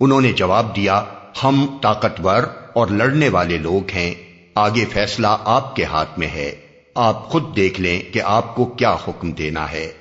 انہوں نے جواب دیا، ہم طاقتور اور لڑنے والے لوگ ہیں، آگے فیصلہ آپ کے ہاتھ میں ہے۔ آپ خود دیکھ لیں کہ آپ کو کیا حکم دینا ہے۔